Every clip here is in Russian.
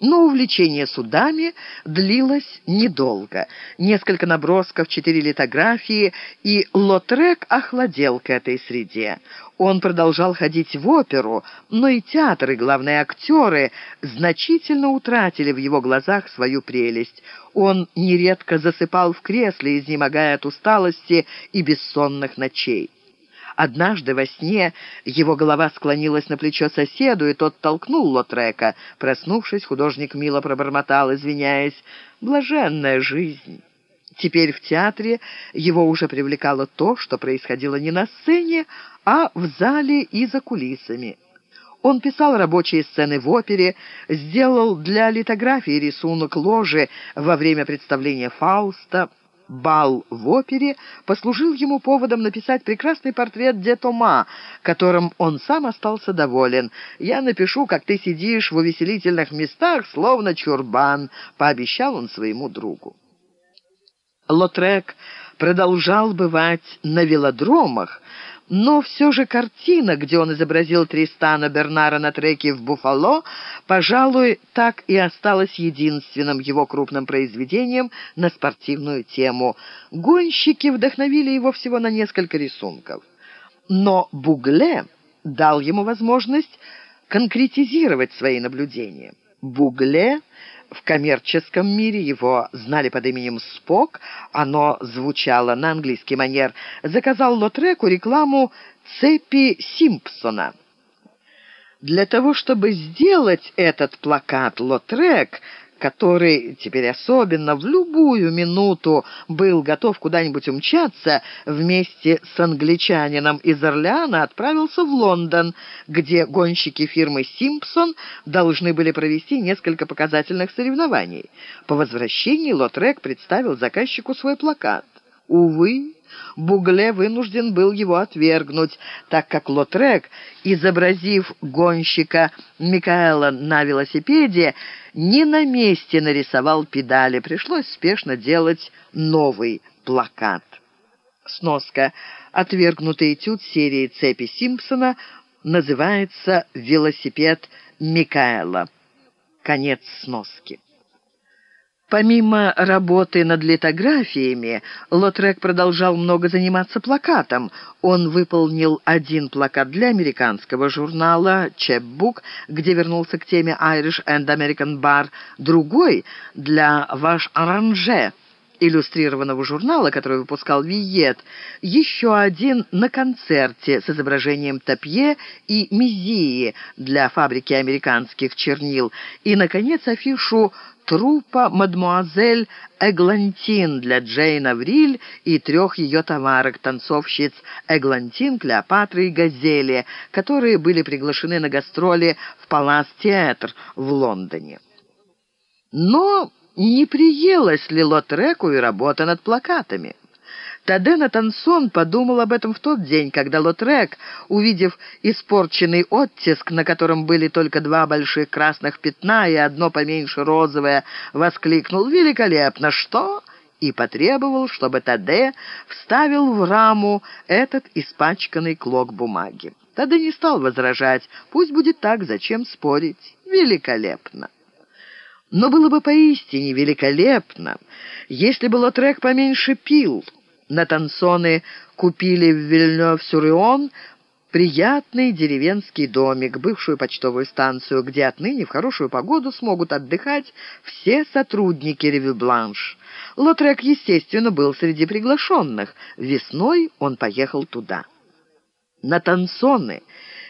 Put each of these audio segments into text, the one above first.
Но увлечение судами длилось недолго. Несколько набросков, четыре литографии, и Лотрек охладел к этой среде. Он продолжал ходить в оперу, но и театр, и главные актеры значительно утратили в его глазах свою прелесть. Он нередко засыпал в кресле, изнемогая от усталости и бессонных ночей. Однажды во сне его голова склонилась на плечо соседу, и тот толкнул Лотрека. Проснувшись, художник мило пробормотал, извиняясь, «Блаженная жизнь». Теперь в театре его уже привлекало то, что происходило не на сцене, а в зале и за кулисами. Он писал рабочие сцены в опере, сделал для литографии рисунок ложи во время представления «Фауста», бал в опере послужил ему поводом написать прекрасный портрет де Тома, которым он сам остался доволен. «Я напишу, как ты сидишь в увеселительных местах, словно чурбан», — пообещал он своему другу. Лотрек продолжал бывать на велодромах, но все же картина, где он изобразил Тристана Бернара на треке в Буфало, пожалуй, так и осталась единственным его крупным произведением на спортивную тему. Гонщики вдохновили его всего на несколько рисунков. Но Бугле дал ему возможность конкретизировать свои наблюдения. Бугле в коммерческом мире его знали под именем Спок, оно звучало на английский манер, заказал Лотреку рекламу цепи Симпсона. Для того, чтобы сделать этот плакат, Лотрек который теперь особенно в любую минуту был готов куда-нибудь умчаться, вместе с англичанином из Орлеана отправился в Лондон, где гонщики фирмы «Симпсон» должны были провести несколько показательных соревнований. По возвращении Лотрек представил заказчику свой плакат. Увы, Бугле вынужден был его отвергнуть, так как Лотрек, изобразив гонщика Микаэла на велосипеде, не на месте нарисовал педали. Пришлось спешно делать новый плакат. Сноска. Отвергнутый этюд серии «Цепи Симпсона» называется «Велосипед Микаэла». Конец сноски. Помимо работы над литографиями, Лотрек продолжал много заниматься плакатом. Он выполнил один плакат для американского журнала «Чепбук», где вернулся к теме «Irish and American Bar», другой — для «Ваш Оранже», иллюстрированного журнала, который выпускал Виет, еще один на концерте с изображением Топье и Мизии для фабрики американских чернил и, наконец, афишу трупа мадмуазель Эглантин для Джейн Авриль и трех ее товарок, танцовщиц Эглантин, Клеопатры и Газели, которые были приглашены на гастроли в Палас-театр в Лондоне. Но не приелась ли Лотреку и работа над плакатами? Тадена Тансон подумал об этом в тот день, когда Лотрек, увидев испорченный оттиск, на котором были только два больших красных пятна и одно поменьше розовое, воскликнул «Великолепно! Что?» и потребовал, чтобы Таде вставил в раму этот испачканный клок бумаги. Таде не стал возражать. Пусть будет так, зачем спорить? Великолепно. Но было бы поистине великолепно, если бы Лотрек поменьше пил, на танцоны купили в Вильнёв-Сюрион приятный деревенский домик, бывшую почтовую станцию, где отныне в хорошую погоду смогут отдыхать все сотрудники «Ревю-Бланш». Лотрек, естественно, был среди приглашенных. Весной он поехал туда. На танцоны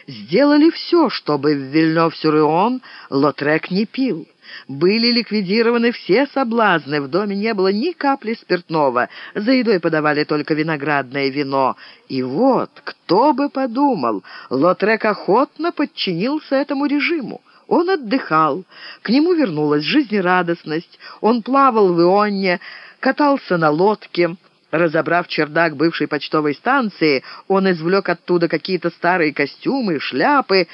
сделали все, чтобы в Вильнёв-Сюрион Лотрек не пил. Были ликвидированы все соблазны, в доме не было ни капли спиртного, за едой подавали только виноградное вино. И вот, кто бы подумал, Лотрек охотно подчинился этому режиму. Он отдыхал, к нему вернулась жизнерадостность, он плавал в Ионне, катался на лодке. Разобрав чердак бывшей почтовой станции, он извлек оттуда какие-то старые костюмы, шляпы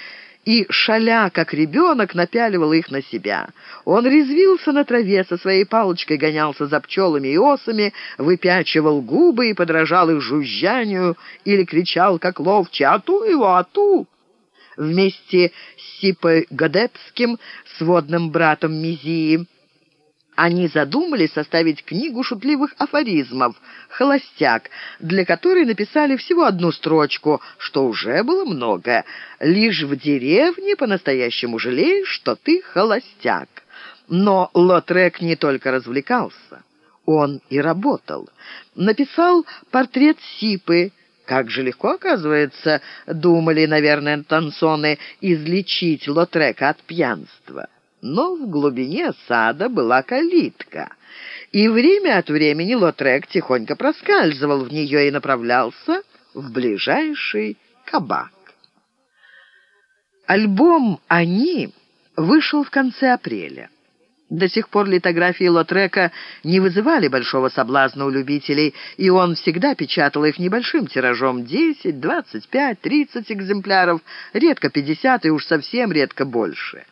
и, шаля, как ребенок, напяливал их на себя. Он резвился на траве, со своей палочкой гонялся за пчелами и осами, выпячивал губы и подражал их жужжанию или кричал, как ловче, «Ату его, ату!» Вместе с Сипой Гадепским, сводным братом Мизии, они задумали составить книгу шутливых афоризмов «Холостяк», для которой написали всего одну строчку, что уже было много. «Лишь в деревне по-настоящему жалеешь, что ты холостяк». Но Лотрек не только развлекался, он и работал. Написал портрет Сипы, как же легко, оказывается, думали, наверное, танцоны, излечить Лотрека от пьянства. Но в глубине сада была калитка, и время от времени Лотрек тихонько проскальзывал в нее и направлялся в ближайший кабак. Альбом «Они» вышел в конце апреля. До сих пор литографии Лотрека не вызывали большого соблазна у любителей, и он всегда печатал их небольшим тиражом — 10, 25, 30 экземпляров, редко 50 и уж совсем редко больше.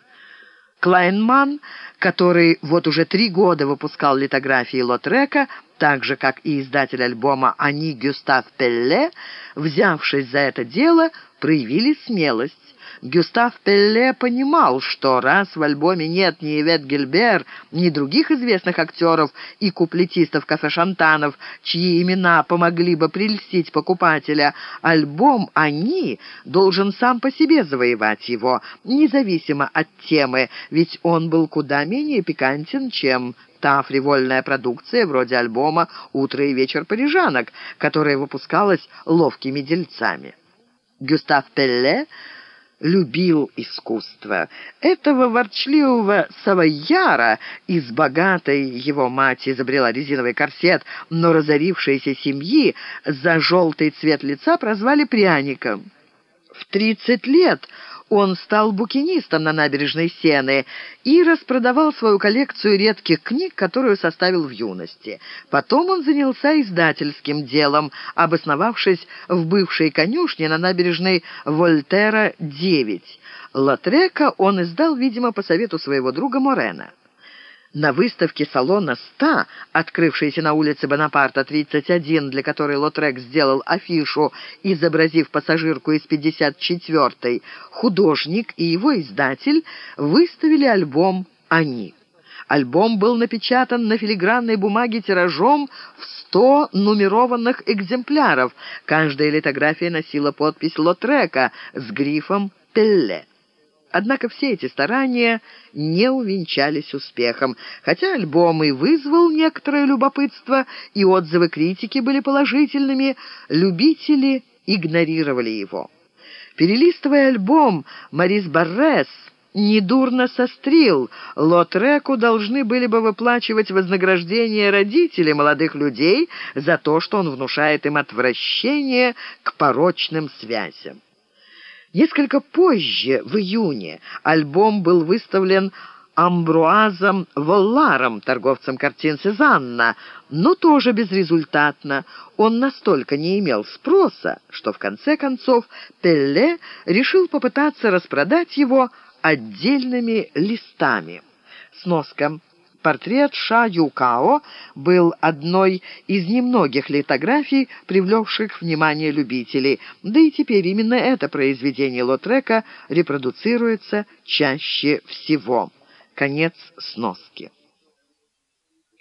Клайнман, который вот уже три года выпускал литографии Лотрека, так же, как и издатель альбома «Они Гюстав Пелле», взявшись за это дело, проявили смелость. Гюстав Пелле понимал, что раз в альбоме нет ни Ивет Гильбер, ни других известных актеров и куплетистов-кафе-шантанов, чьи имена помогли бы прельстить покупателя, альбом «Они» должен сам по себе завоевать его, независимо от темы, ведь он был куда менее пикантен, чем та фривольная продукция вроде альбома «Утро и вечер парижанок», которая выпускалась ловкими дельцами. Гюстав Пелле любил искусство. Этого ворчливого савояра из богатой его мать изобрела резиновый корсет, но разорившейся семьи за желтый цвет лица прозвали пряником. В тридцать лет он стал букинистом на набережной Сены и распродавал свою коллекцию редких книг, которую составил в юности. Потом он занялся издательским делом, обосновавшись в бывшей конюшне на набережной Вольтера-9. Латрека он издал, видимо, по совету своего друга Морена. На выставке салона «100», открывшейся на улице Бонапарта, 31, для которой Лотрек сделал афишу, изобразив пассажирку из 54-й, художник и его издатель выставили альбом «Они». Альбом был напечатан на филигранной бумаге тиражом в 100 нумерованных экземпляров. Каждая литография носила подпись Лотрека с грифом «Пелле». Однако все эти старания не увенчались успехом. Хотя альбом и вызвал некоторое любопытство, и отзывы критики были положительными, любители игнорировали его. Перелистывая альбом, Марис Баррес недурно сострил. Лотреку должны были бы выплачивать вознаграждение родителей молодых людей за то, что он внушает им отвращение к порочным связям. Несколько позже, в июне, альбом был выставлен Амбруазом Волларом, торговцем картин Сезанна, но тоже безрезультатно. Он настолько не имел спроса, что в конце концов Пелле решил попытаться распродать его отдельными листами. Сноска. Портрет Ша Юкао был одной из немногих литографий, привлекших внимание любителей, да и теперь именно это произведение Лотрека репродуцируется чаще всего. Конец сноски.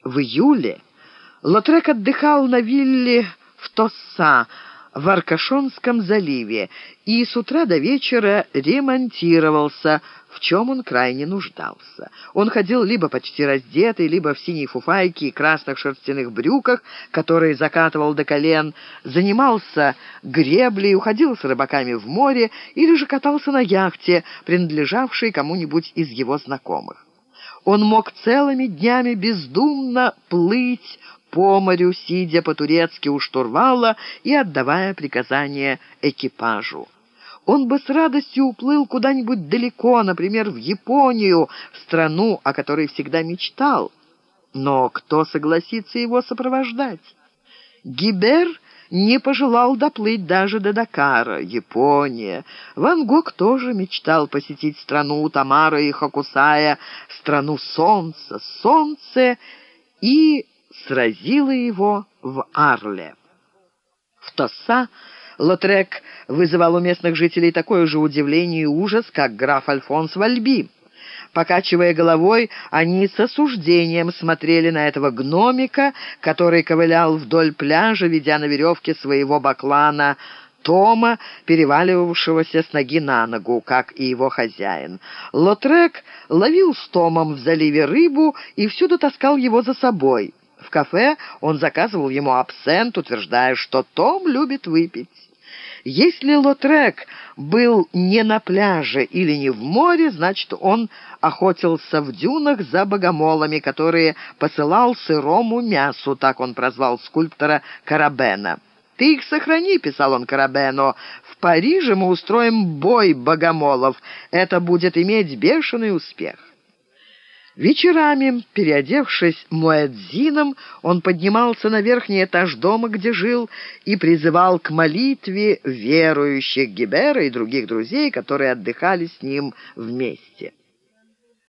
В июле Лотрек отдыхал на вилле в Тосса, в Аркашонском заливе и с утра до вечера ремонтировался, в чем он крайне нуждался. Он ходил либо почти раздетый, либо в синей фуфайке и красных шерстяных брюках, которые закатывал до колен, занимался греблей, уходил с рыбаками в море или же катался на яхте, принадлежавшей кому-нибудь из его знакомых. Он мог целыми днями бездумно плыть по морю, сидя по-турецки у штурвала и отдавая приказания экипажу. Он бы с радостью уплыл куда-нибудь далеко, например, в Японию, в страну, о которой всегда мечтал. Но кто согласится его сопровождать? Гибер не пожелал доплыть даже до Дакара, Япония. Ван Гог тоже мечтал посетить страну Тамара и Хокусая, страну солнца, солнце и сразило его в Арле. В Тоса Лотрек вызывал у местных жителей такое же удивление и ужас, как граф Альфонс Вальби. Покачивая головой, они с осуждением смотрели на этого гномика, который ковылял вдоль пляжа, ведя на веревке своего баклана Тома, переваливавшегося с ноги на ногу, как и его хозяин. Лотрек ловил с Томом в заливе рыбу и всюду таскал его за собой. В кафе он заказывал ему абсент, утверждая, что Том любит выпить. Если Лотрек был не на пляже или не в море, значит, он охотился в дюнах за богомолами, которые посылал сырому мясу, так он прозвал скульптора Карабена. «Ты их сохрани», — писал он Карабено. «В Париже мы устроим бой богомолов. Это будет иметь бешеный успех». Вечерами, переодевшись муэдзином, он поднимался на верхний этаж дома, где жил, и призывал к молитве верующих Гибера и других друзей, которые отдыхали с ним вместе.